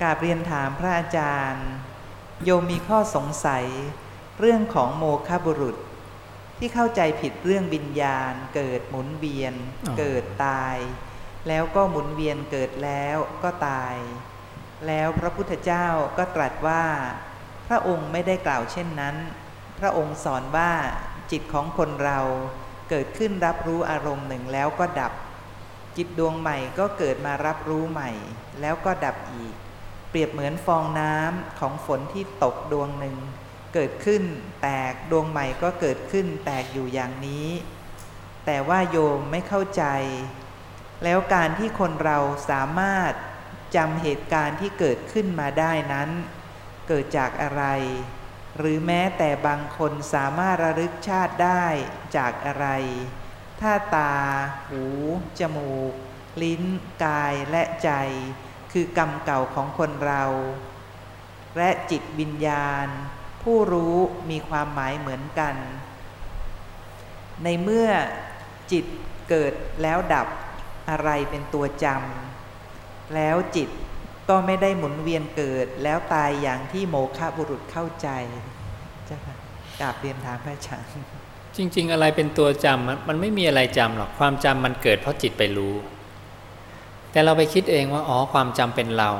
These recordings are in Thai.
กราบเรียนถามพระอาจารย์ โยมมีข้อสงสัย เรื่องของโมฆะบุรุษ ที่เข้าใจผิดเรื่องวิญญาณ เกิดหมุนเวียนอ๋อเกิดตาย แล้วก็หมุนเวียนเกิดแล้วก็ตาย แล้วพระพุทธเจ้าก็ตรัสว่า พระองค์ไม่ได้กล่าวเช่นนั้น พระองค์สอนว่าจิตของคนเราเกิดขึ้นรับรู้อารมณ์หนึ่งแล้วก็ดับ จิตดวงใหม่ก็เกิดมารับรู้ใหม่ แล้วก็ดับอีก เปรียบเหมือนฟองน้ำของฝนที่ตกดวงหนึ่ง เกิดขึ้นแตกดวงใหม่ก็เกิดขึ้นแตกอยู่อย่างนี้ แต่ว่าโยมไม่เข้าใจ แล้วการที่คนเราสามารถจำเหตุการณ์ที่เกิดขึ้นมาได้นั้น เกิดจากอะไร หรือแม้แต่บางคนสามารถระลึกชาติได้จากอะไร ถ้าตา หู จมูก ลิ้น กายและใจ คือกรรมเก่าของคนเรา และจิตวิญญาณ ผู้รู้มีความหมายเหมือนกัน ในเมื่อจิตเกิดแล้วดับอะไรเป็นตัวจำแล้วจิตก็ไม่ได้หมุนเวียนเกิดแล้วตายอย่างที่โมฆะบุรุษเข้าใจเจ้าค่ะกราบเรียนถามพระอาจารย์จริง ๆ อะไรเป็นตัวจำมันไม่มีอะไรจำหรอกความจำมันเกิดเพราะจิตไปรู้ แต่เราไปคิดเองว่าอ๋อความจำเป็นเรา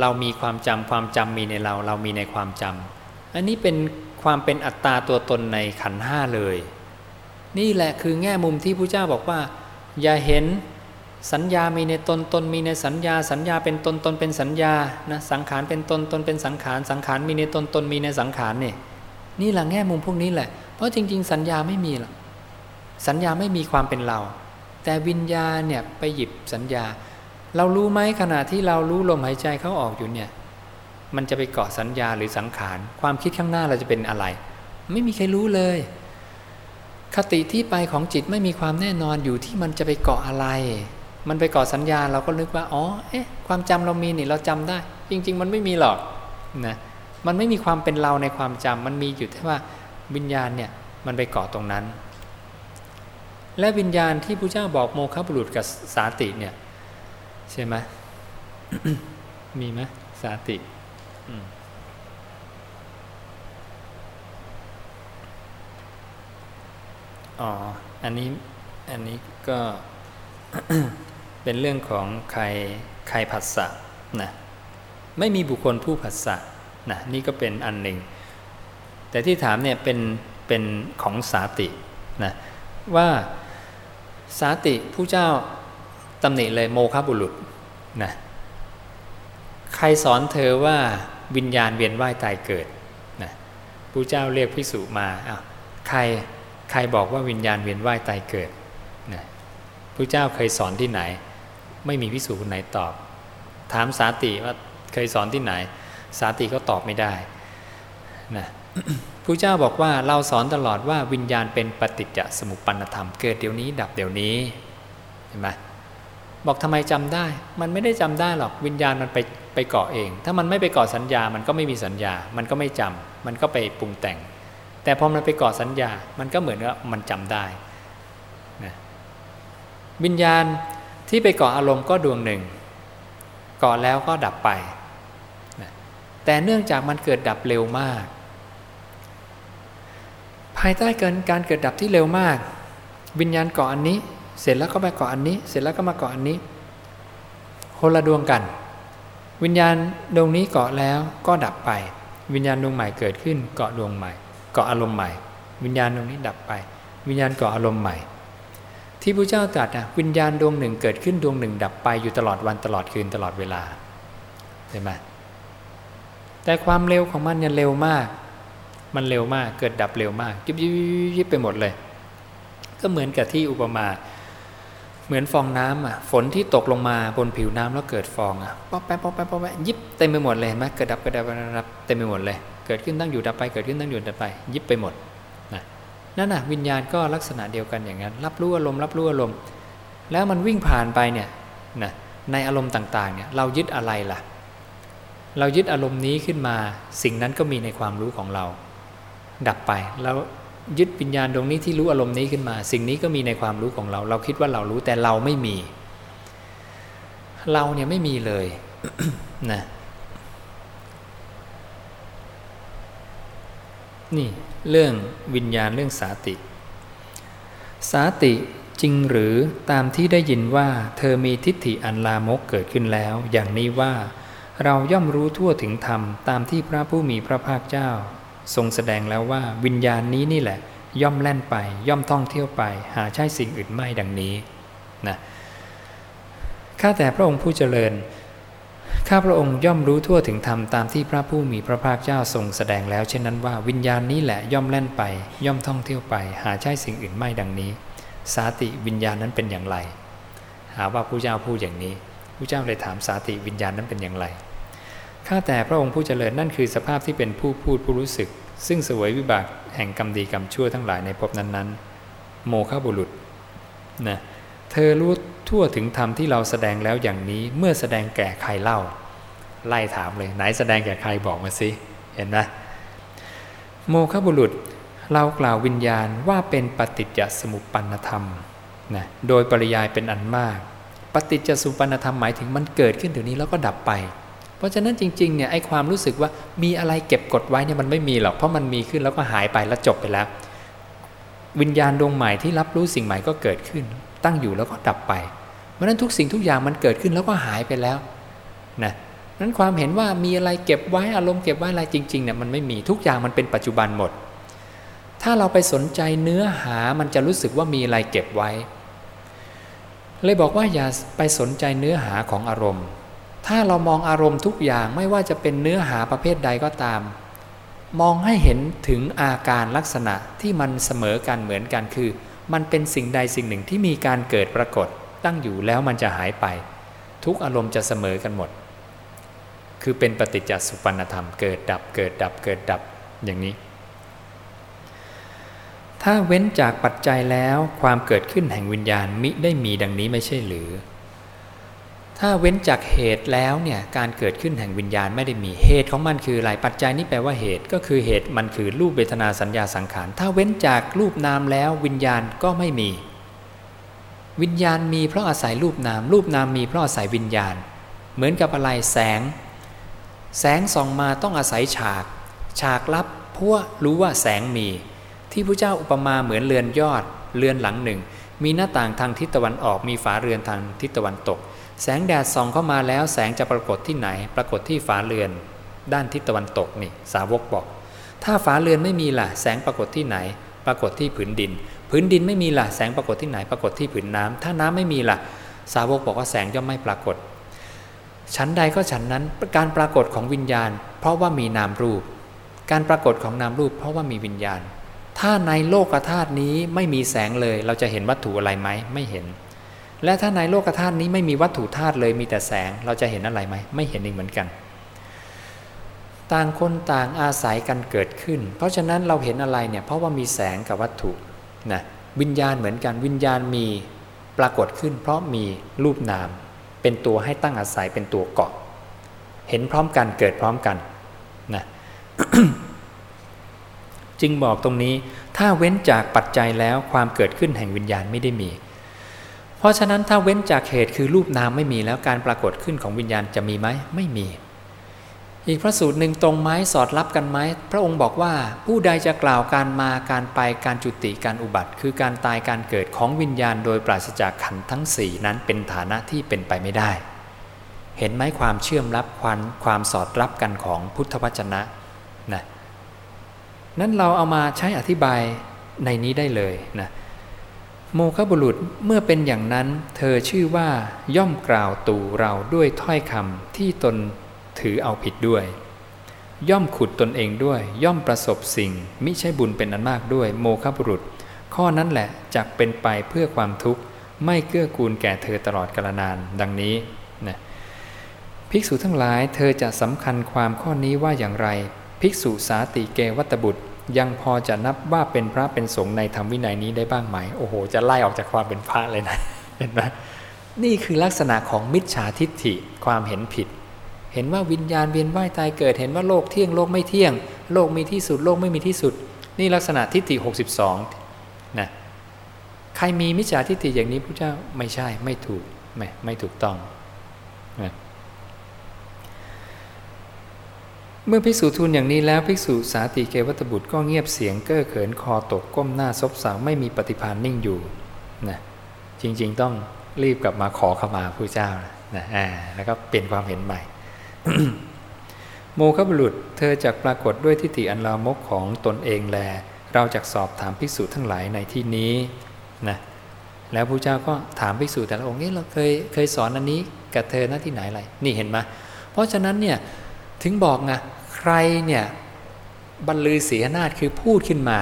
เรามีความจำความจำมีในเรา เรามีในความจำอันนี้เป็นความเป็นอัตตาตัวตนในขันห้าเลย นี่แหละคือแง่มุมที่พระเจ้าบอกว่า อย่าเห็นสัญญามีในตนตนมีในสัญญา สัญญาเป็นตนตนเป็นสัญญานะสังขารเป็นตนตนเป็นสังขาร สังขารมีในตนตนมีในสังขารเนี่ยนี่แหละแง่มุมพวกนี้แหละ เพราะจริง ๆ สัญญาไม่มีหรอกสัญญาไม่มีความเป็นเรา แต่วิญญาณเนี่ยไปหยิบสัญญา เรารู้ไหมขณะที่เรารู้ลมหายใจเข้าออกอยู่เนี่ย มันจะไปเกาะสัญญาหรือสังขาร ความคิดข้างหน้าเราจะเป็นอะไร ไม่มีใครรู้เลย คติที่ไปของจิตไม่มีความแน่นอนอยู่ที่มันจะไปเกาะอะไร มันไปเกาะสัญญาเราก็นึกว่าอ๋อเอ๊ะ ความจำเรามีนี่เราจำได้ จริง ๆ มันไม่มีหรอกนะมันไม่มีความเป็นเราในความจำมันมีอยู่ที่ว่าวิญญาณเนี่ยมันไปเกาะตรงนั้น และวิญญาณที่พระเจ้าบอกโมฆะบุรุษกับสาติเนี่ย ใช่ไหมมีไหมสาติอ๋อ อันนี้ อันนี้ก็ เป็นเรื่องของใครใครผัสสะนะ ไม่มีบุคคลผู้ผัสสะนะนี่ก็เป็นอันหนึ่ง แต่ที่ถามเนี่ยเป็นเป็นของสาตินะว่าสาติผู้เจ้า ตำหนิเลยโมฆะบุรุษนะใครสอนเธอว่าวิญญาณเวียนว่ายตายเกิดนะผู้เจ้าเรียกพิสุมาอ้าวใครใครบอกว่าวิญญาณเวียนว่ายตายเกิดนะผู้เจ้าเคยสอนที่ไหน ไม่มีพิสูจคนไหนตอบ ถามสาติว่าเคยสอนที่ไหน สาติก็ตอบไม่ได้นะผู้เจ้าบอกว่าเราสอนตลอดว่าวิญญาณเป็นปฏิจจสมุปปนธรรมเกิดเดี๋ยวนี้ดับเดี๋ยวนี้เห็นไหม บอกทำไมจำได้ มันไม่ได้จำได้หรอกวิญญาณมันไปไปเกาะเอง ถ้ามันไม่ไปเกาะสัญญา มันก็ไม่มีสัญญา มันก็ไม่จำมันก็ไปปรุงแต่ง แต่พอมันไปเกาะสัญญา มันก็เหมือนกับมันจำได้นะวิญญาณที่ไปเกาะอารมณ์ก็ดวงหนึ่งเกาะแล้วก็ดับไปนะแต่เนื่องจากมันเกิดดับเร็วมาก ภายใต้เกินการเกิดดับที่เร็วมาก วิญญาณเกาะอันนี้ เสร็จแล้วก็ไปเกาะอันนี้ เสร็จแล้วก็มาเกาะอันนี้ คนละดวงกัน วิญญาณดวงนี้เกาะแล้วก็ดับไป วิญญาณดวงใหม่เกิดขึ้น เกาะดวงใหม่ เกาะอารมณ์ใหม่ วิญญาณดวงนี้ดับไป วิญญาณเกาะอารมณ์ใหม่ ที่พระเจ้าตรัสอะวิญญาณดวงหนึ่งเกิดขึ้นดวงหนึ่ง ดับไปอยู่ตลอดวันตลอดคืนตลอดเวลาเห็นไหมแต่ความเร็วของมันเนี่ยเร็วมาก มันเร็วมาก เกิดดับเร็วมากยิบยิบยิบไปหมดเลย ก็เหมือนกับที่อุปมา เหมือนฟองน้ำอะฝนที่ตกลงมาบนผิวน้ำแล้วเกิดฟองอะป๊อปแป๊บป๊อปแป๊บป๊อปแป๊บยิบเต็มไปหมดเลยเห็นไหมเกิดดับเกิดดับเกิดดับเต็มไปหมดเลย เกิดขึ้นตั้งอยู่ดับไปเกิดขึ้นตั้งอยู่ดับไป ยิบไปหมดนะนั่นน่ะวิญญาณก็ลักษณะเดียวกันอย่างนั้น รับรู้อารมณ์รับรู้อารมณ์แล้วมันวิ่งผ่านไปเนี่ยนะในอารมณ์ต่างๆเนี่ยเรายึดอะไรล่ะ เรายึดอารมณ์นี้ขึ้นมา สิ่งนั้นก็มีในความรู้ของเรา ดับไปแล้ว ยึดวิญญาณตรงนี้ที่รู้อารมณ์นี้ขึ้นมา สิ่งนี้ก็มีในความรู้ของเรา เราคิดว่าเรารู้แต่เราไม่มี เราเนี่ยไม่มีเลยนะนี่เรื่องวิญญาณเรื่องสาติ สาติจริงหรือตามที่ได้ยินว่า เธอมีทิฏฐิอันลามกเกิดขึ้นแล้ว อย่างนี้ว่า เราย่อมรู้ทั่วถึงธรรมตามที่พระผู้มีพระภาคเจ้า ทรงแสดงแล้วว่าวิญญาณนี้นี่แหละ ย่อมแล่นไป ย่อมท่องเที่ยวไป หาใช่สิ่งอื่นไม่ดังนี้นะข้าแต่พระองค์ผู้เจริญข้าพระองค์ย่อมรู้ทั่วถึงธรรมตามที่พระผู้มีพระภาคเจ้าทรงแสดงแล้ว เช่นนั้นว่าวิญญาณนี้แหละย่อมแล่นไป ย่อมท่องเที่ยวไป หาใช่สิ่งอื่นไม่ดังนี้ สาติวิญญาณนั้นเป็นอย่างไร หาว่าผู้เจ้าพูดอย่างนี้ผู้เจ้าเลยถามสาติวิญญาณนั้นเป็นอย่างไร ข้าแต่พระองค์ผู้เจริญนั่นคือสภาพที่เป็นผู้พูดผู้รู้สึก ซึ่งสวยวิบากแห่งกรรมดีกรรมชั่วทั้งหลายในภพนั้นๆ โมฆะบุรุษนะเธอรู้ทั่วถึงธรรมที่เราแสดงแล้วอย่างนี้เมื่อแสดงแก่ใครเล่า ไล่ถามเลย ไหนแสดงแก่ใครบอกมาสิเห็นไหมโมฆะบุรุษเรากล่าววิญญาณว่าเป็นปฏิจจสมุปปนธรรมนะโดยปริยายเป็นอันมาก ปฏิจจสมุปปนธรรมหมายถึงมันเกิดขึ้นเดี๋ยวนี้แล้วก็ดับไป เพราะฉะนั้นจริงๆเนี่ยไอ้ความรู้สึกว่ามีอะไรเก็บกดไว้เนี่ยมันไม่มีหรอกเพราะมันมีขึ้นแล้วก็หายไปแล้วจบไปแล้ว วิญญาณดวงใหม่ที่รับรู้สิ่งใหม่ก็เกิดขึ้น ตั้งอยู่แล้วก็ดับไป เพราะนั้นทุกสิ่งทุกอย่างมันเกิดขึ้นแล้วก็หายไปแล้วนะนั้นความเห็นว่ามีอะไรเก็บไว้อารมณ์เก็บไว้อะไรจริงๆเนี่ยมันไม่มีทุกอย่างมันเป็นปัจจุบันหมด ถ้าเราไปสนใจเนื้อหามันจะรู้สึกว่ามีอะไรเก็บไว้ เลยบอกว่าอย่าไปสนใจเนื้อหาของอารมณ์ ถ้าเรามองอารมณ์ทุกอย่างไม่ว่าจะเป็นเนื้อหาประเภทใดก็ตาม มองให้เห็นถึงอาการลักษณะที่มันเสมอกันเหมือนกันคือ มันเป็นสิ่งใดสิ่งหนึ่งที่มีการเกิดปรากฏตั้งอยู่แล้วมันจะหายไป ทุกอารมณ์จะเสมอกันหมด คือเป็นปฏิจจสุปนธรรมเกิดดับเกิดดับเกิดดับอย่างนี้ ถ้าเว้นจากปัจจัยแล้วความเกิดขึ้นแห่งวิญญาณมิได้มีดังนี้ไม่ใช่หรือ ถ้าเว้นจากเหตุแล้วเนี่ยการเกิดขึ้นแห่งวิญญาณไม่ได้มีเหตุของมันคืออะไรปัจจัยนี้แปลว่าเหตุก็คือเหตุมันคือรูปเวทนาสัญญาสังขาร ถ้าเว้นจากรูปนามแล้ววิญญาณก็ไม่มี วิญญาณมีเพราะอาศัยรูปนาม รูปนามมีเพราะอาศัยวิญญาณ เหมือนกับอะไรแสง แสงส่องมาต้องอาศัยฉาก ฉากลับพวรู้ว่าแสงมี ที่พระเจ้าอุปมาเหมือนเรือนยอดเรือนหลังหนึ่ง มีหน้าต่างทางทิศตะวันออกมีฝาเรือนทางทิศตะวันตก แสงแดดส่องเข้ามาแล้วแสงจะปรากฏที่ไหน ปรากฏที่ฝาเรือน ด้านทิศตะวันตกนี่สาวกบอก ถ้าฝาเรือนไม่มีล่ะแสงปรากฏที่ไหน ปรากฏที่ผืนดิน ผืนดินไม่มีล่ะแสงปรากฏที่ไหน ปรากฏที่ผืนน้ำถ้าน้ำไม่มีล่ะ สาวกบอกว่าแสงย่อมไม่ปรากฏชั้นใดก็ฉันนั้นการปรากฏของวิญญาณ เพราะว่ามีนามรูป การปรากฏของนามรูป เพราะว่ามีวิญญาณ ถ้าในโลกธาตุนี้ไม่มีแสงเลย เราจะเห็นวัตถุอะไรไหมไม่เห็น และถ้าในโลกธาตุนี้ไม่มีวัตถุธาตุเลยมีแต่แสงเราจะเห็นอะไรไหมไม่เห็นอีกเหมือนกัน ต่างคนต่างอาศัยกันเกิดขึ้น เพราะฉะนั้นเราเห็นอะไรเนี่ยเพราะว่ามีแสงกับวัตถุนะวิญญาณเหมือนกันวิญญาณมีปรากฏขึ้น เพราะมีรูปนาม เป็นตัวให้ตั้งอาศัยเป็นตัวเกาะ เห็นพร้อมกันเกิดพร้อมกันนะจึงบอกตรงนี้ถ้าเว้นจากปัจจัยแล้วความเกิดขึ้นแห่งวิญญาณไม่ได้มี เพราะฉะนั้นถ้าเว้นจากเหตุคือรูปนามไม่มีแล้วการปรากฏขึ้นของวิญญาณจะมีไหมไม่มี อีกพระสูตรหนึ่งตรงไหมสอดรับกันไหมพระองค์บอกว่าผู้ใดจะกล่าวการมาการไปการจุติการอุบัติ คือการตายการเกิดของวิญญาณ โดยปราศจากขันธ์ทั้งสี่นั้นเป็นฐานะที่เป็นไปไม่ได้ เห็นไหมความเชื่อมรับความความสอดรับกันของพุทธวจนะนะนั้นเราเอามาใช้อธิบายในนี้ได้เลยนะ โมฆะบุรุษเมื่อเป็นอย่างนั้น เธอชื่อว่าย่อมกล่าวตู่เราด้วยถ้อยคำที่ตนถือเอาผิดด้วย ย่อมขุดตนเองด้วย ย่อมประสบสิ่งมิใช่บุญเป็นอันมากด้วย โมฆะบุรุษ ข้อนั้นแหละจักเป็นไปเพื่อความทุกข์ไม่เกื้อกูลแก่เธอตลอดกาลนานดังนี้นะภิกษุทั้งหลายเธอจะสำคัญความข้อนี้ว่าอย่างไร ภิกษุสาติเกวัตบุตร ยังพอจะนับว่าเป็นพระเป็นสงฆ์ในธรรมวินัยนี้ได้บ้างไหม โอ้โห จะไล่ออกจากความเป็นพระเลยนะ เห็นไหมนี่คือลักษณะของมิจฉาทิฏฐิความเห็นผิด เห็นว่าวิญญาณเวียนว่ายตายเกิด เห็นว่าโลกเที่ยงโลกไม่เที่ยง โลกมีที่สุดโลกไม่มีที่สุด นี่ลักษณะทิฏฐิ62นะใครมีมิจฉาทิฏฐิอย่างนี้พระเจ้าไม่ใช่ไม่ถูกไม่ไม่ถูกต้องนะ เมื่อภิกษุทูลอย่างนี้แล้วภิกษุสาติเกวัตบุตรก็เงียบเสียงเก้อเขินคอตกก้มหน้าซบเซาไม่มีปฏิภาณนิ่งอยู่นะจริง ๆ ต้องรีบกลับมาขอขมาผู้เจ้านะอ่าแล้วก็เปลี่ยนความเห็นใหม่ โมคบุรุษเธอจักปรากฏด้วยทิฏฐิอันลามกของตนเองแล เราจักสอบถามภิกษุทั้งหลายในที่นี้นะแล้วพระเจ้าก็ถามภิกษุแต่ละองค์นี่เราเคยเคยสอนอันนี้กับเธอหน้าที่ไหนอะไรนี่เห็นไหมเพราะฉะนั้นเนี่ยถึงบอกไง ใครเนี่ยบรรลือเสียนาฏคือพูดขึ้นมา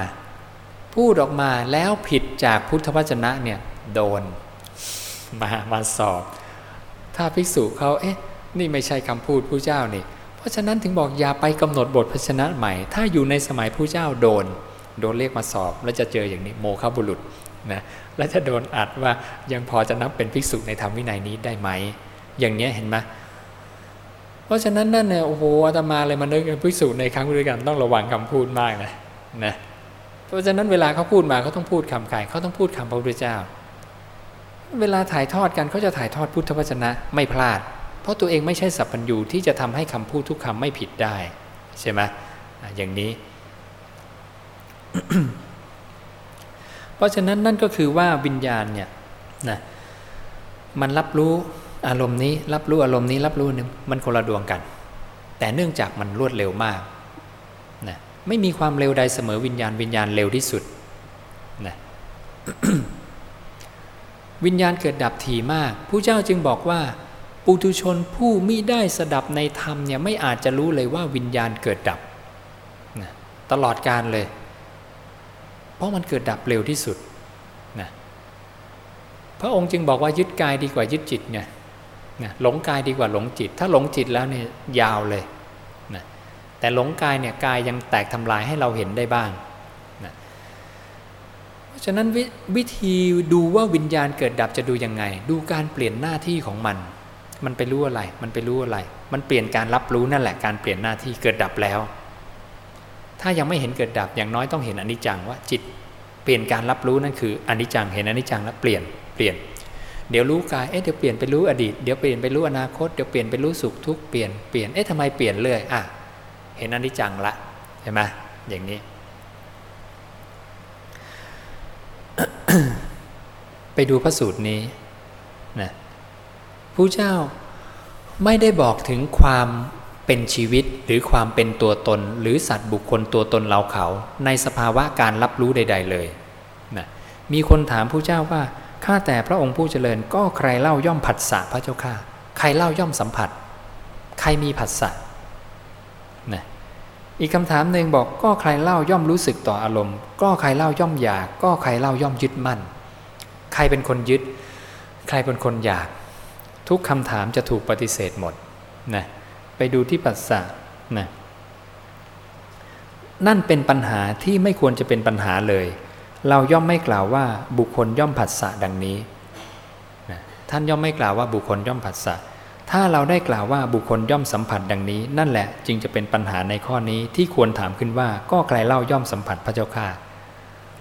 พูดออกมาแล้วผิดจากพุทธวจนะเนี่ยโดนมามาสอบ ถ้าภิกษุเขาเอ๊ะ นี่ไม่ใช่คำพูดผู้เจ้านี่ เพราะฉะนั้นถึงบอกอย่าไปกำหนดบทพชนะใหม่ ถ้าอยู่ในสมัยผู้เจ้าโดน โดนเรียกมาสอบ แล้วจะเจออย่างนี้โมฆะบุรุษนะแล้วจะโดนอัดว่ายังพอจะนับเป็นภิกษุในธรรมวินัยนี้ได้ไหม อย่างนี้เห็นไหม เพราะฉะนั้นนั่นเนี่ยโอ้โหอาตมาเลยมานึกภิกษุในครั้งด้วยกันต้องระวังคำพูดมากนะนะเพราะฉะนั้นเวลาเขาพูดมาเขาต้องพูดคำใครเขาต้องพูดคำพระพุทธเจ้า เวลาถ่ายทอดกันเขาจะถ่ายทอดพุทธวจนะไม่พลาด เพราะตัวเองไม่ใช่สัพพัญญูที่จะทำให้คำพูดทุกคำไม่ผิดได้ใช่ไหมอย่างนี้ เพราะฉะนั้นนั่นก็คือว่าวิญญาณเนี่ยนะมันรับรู้ อารมณ์นี้รับรู้อารมณ์นี้รับรู้นึงมันคนละดวงกัน แต่เนื่องจากมันรวดเร็วมากนะไม่มีความเร็วใดเสมอวิญญาณวิญญาณเร็วที่สุดนะวิญญาณเกิดดับถี่มากผู้เจ้าจึงบอกว่า ปุถุชนผู้มิได้สดับในธรรมเนี่ยไม่อาจจะรู้เลยว่าวิญญาณเกิดดับนะตลอดการเลย เพราะมันเกิดดับเร็วที่สุดนะพระองค์จึงบอกว่ายึดกายดีกว่ายึดจิตไง นะหลงกายดีกว่าหลงจิต ถ้าหลงจิตแล้วเนี่ยยาวเลยนะแต่หลงกายเนี่ยกายยังแตกทำลายให้เราเห็นได้บ้างนะเพราะฉะนั้นววิธีดูว่าวิญญาณเกิดดับจะดูยังไง ดูการเปลี่ยนหน้าที่ของมัน มันไปรู้อะไร มันไปรู้อะไร มันเปลี่ยนการรับรู้นั่นแหละ การเปลี่ยนหน้าที่เกิดดับแล้ว ถ้ายังไม่เห็นเกิดดับอย่างน้อยต้องเห็นอนิจจังว่าจิต เปลี่ยนการรับรู้นั่นคืออนิจจังเห็นอนิจจังแล้วเปลี่ยนเปลี่ยน เดี๋ยวรู้กาย เอ๊ะเดี๋ยวเปลี่ยนไปรู้อดีต เดี๋ยวเปลี่ยนไปรู้อนาคต เดี๋ยวเปลี่ยนไปรู้สุขทุกข์เปลี่ยน เปลี่ยน เอ๊ะทำไมเปลี่ยนเรื่อย อะ เห็นอนิจจังละ เห็นไหมอย่างนี้ ไปดูพระสูตรนี้นะผู้เจ้าไม่ได้บอกถึงความเป็นชีวิตหรือความเป็นตัวตน หรือสัตว์บุคคลตัวตนเราเขา ในสภาวะการรับรู้ใด ๆ เลยนะมีคนถามผู้เจ้าว่า ข้าแต่พระองค์ผู้เจริญก็ใครเล่าย่อมผัสสะพระเจ้าข้าใครเล่าย่อมสัมผัส ใครมีผัสสะนะอีกคำถามหนึ่งบอกก็ใครเล่าย่อมรู้สึกต่ออารมณ์ ก็ใครเล่าย่อมอยาก ก็ใครเล่าย่อมยึดมั่น ใครเป็นคนยึด ใครเป็นคนอยาก ทุกคำถามจะถูกปฏิเสธหมดนะไปดูที่ปัสสะนะนั่นเป็นปัญหาที่ไม่ควรจะเป็นปัญหาเลย เราย่อมไม่กล่าวว่าบุคคลย่อมผัสสะดังนี้นะท่านย่อมไม่กล่าวว่าบุคคลย่อมผัสสะถ้าเราได้กล่าวว่าบุคคลย่อมสัมผัสดังนี้ นั่นแหละจึงจะเป็นปัญหาในข้อนี้ที่ควรถามขึ้นว่าก็ใครเล่าย่อมสัมผัสพระเจ้าข้า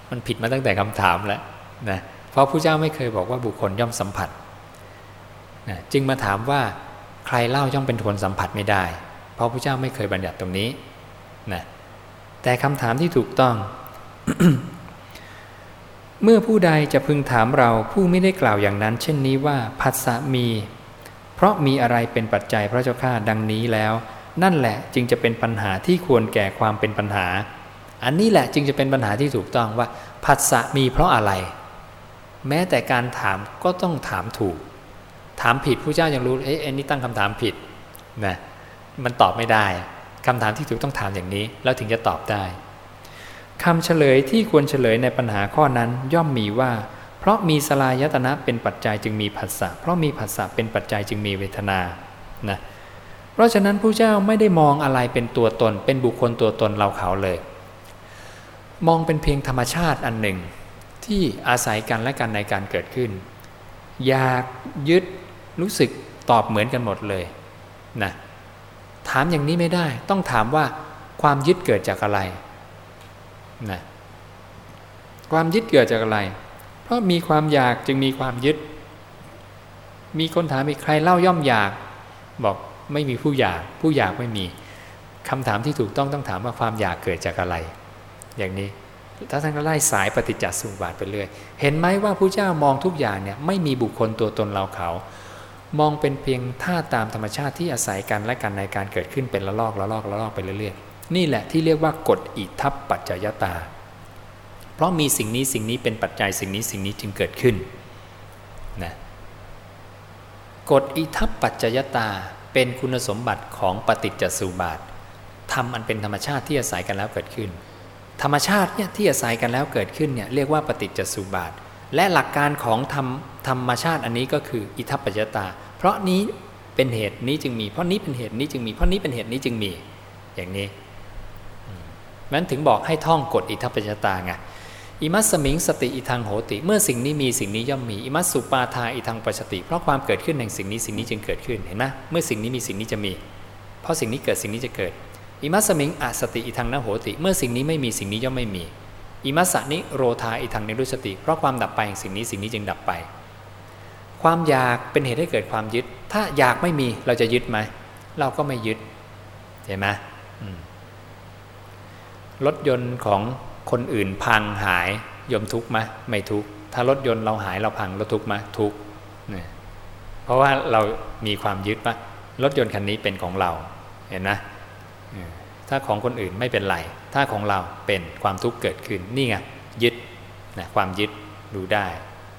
มันผิดมาตั้งแต่คำถามแล้วนะเพราะพระเจ้าไม่เคยบอกว่าบุคคลย่อมสัมผัสนะจึงมาถามว่าใครเล่าย่อมเป็นคนสัมผัสไม่ได้ เพราะพระเจ้าไม่เคยบัญญัติตรงนี้นะแต่คำถามที่ถูกต้อง เมื่อผู้ใดจะพึงถามเราผู้ไม่ได้กล่าวอย่างนั้น เช่นนี้ว่าผัสสะมี เพราะมีอะไรเป็นปัจจัยพระเจ้าข้าดังนี้แล้ว นั่นแหละจึงจะเป็นปัญหาที่ควรแก่ความเป็นปัญหา อันนี้แหละจึงจะเป็นปัญหาที่ถูกต้องว่าผัสสะมีเพราะอะไร แม้แต่การถามก็ต้องถามถูก ถามผิดผู้เจ้ายังรู้เอ๊ะอันนี้ตั้งคำถามผิดนะมันตอบไม่ได้คำถามที่ถูกต้องถามอย่างนี้ แล้วถึงจะตอบได้ คำเฉลยที่ควรเฉลยในปัญหาข้อนั้นย่อมมีว่า เพราะมีสลายตนะเป็นปัจจัยจึงมีผัสสะเพราะมีผัสสะเป็นปัจจัยจึงมีเวทนานะเพราะฉะนั้นผู้เจ้าไม่ได้มองอะไรเป็นตัวตน เป็นบุคคลตัวตนเราเขาเลย มองเป็นเพียงธรรมชาติอันหนึ่ง ที่อาศัยกันและกันในการเกิดขึ้น อยากยึดรู้สึกตอบเหมือนกันหมดเลยนะถามอย่างนี้ไม่ได้ ต้องถามว่าความยึดเกิดจากอะไร นะความยึดเกิดจากอะไร เพราะมีความอยากจึงมีความยึด มีคนถามอีกใครเล่าย่อมอยาก บอกไม่มีผู้อยาก ผู้อยากไม่มีคำถามที่ถูกต้องต้องถามว่าความอยากเกิดจากอะไร อย่างนี้ถ้าท่านก็ไล่สายปฏิจจสมุปบาทไปเรื่อย เห็นไหมว่าพระเจ้ามองทุกอย่างเนี่ยไม่มีบุคคลตัวตนเราเขา มองเป็นเพียงท่าตามธรรมชาติที่อาศัยกันและกันในการเกิดขึ้นเป็นละลอกละลอกละลอกไปเรื่อย นี่แหละที่เรียกว่ากฎอิทัปปัจจยตา เพราะมีสิ่งนี้สิ่งนี้เป็นปัจจัยสิ่งนี้สิ่งนี้จึงเกิดขึ้นนะกฎอิทัปปัจจยตาเป็นคุณสมบัติของปฏิจจสุบาททำอันเป็นธรรมชาติที่อาศัยกันแล้วเกิดขึ้น ธรรมชาติเนี่ยที่อาศัยกันแล้วเกิดขึ้นเนี่ยเรียกว่าปฏิจจสุบาท และหลักการของธรรมธรรมชาติอันนี้ก็คืออิทัปปัจจยตา เพราะนี้เป็นเหตุนี้จึงมีเพราะนี้เป็นเหตุนี้จึงมีเพราะนี้เป็นเหตุนี้จึงมีอย่างนี้ นั้นถึงบอกให้ท่องกฎอิทัปปัจจยตาไงอิมัสมิงสติอิทังโหติ เมื่อสิ่งนี้มีสิ่งนี้ย่อมมีอิมัสสุปาทาอิทังปัสติ เพราะความเกิดขึ้นแห่งสิ่งนี้สิ่งนี้จึงเกิดขึ้นเห็นไหมเมื่อสิ่งนี้มีสิ่งนี้จะมี เพราะสิ่งนี้เกิดสิ่งนี้จะเกิดอิมัสมิงอสติอิทังนโหติ เมื่อสิ่งนี้ไม่มีสิ่งนี้ย่อมไม่มีอิมัสสนิโรธาอิทังในรุสติ เพราะความดับไปแห่งสิ่งนี้สิ่งนี้จึงดับไป ความอยากเป็นเหตุให้เกิดความยึด ถ้าอยากไม่มีเราจะยึดไหมเราก็ไม่ยึดเห็นไหม รถยนต์ของคนอื่นพังหายยมทุกข์ไหมไม่ทุกข์ถ้ารถยนต์เราหายเราพังเราทุกข์ไหมทุกข์เนี่ยเพราะว่าเรามีความยึดว่ารถยนต์คันนี้เป็นของเราเห็นไหมถ้าของคนอื่นไม่เป็นไรถ้าของเราเป็นความทุกข์เกิดขึ้นนี่ไงยึดนะความยึดดูได้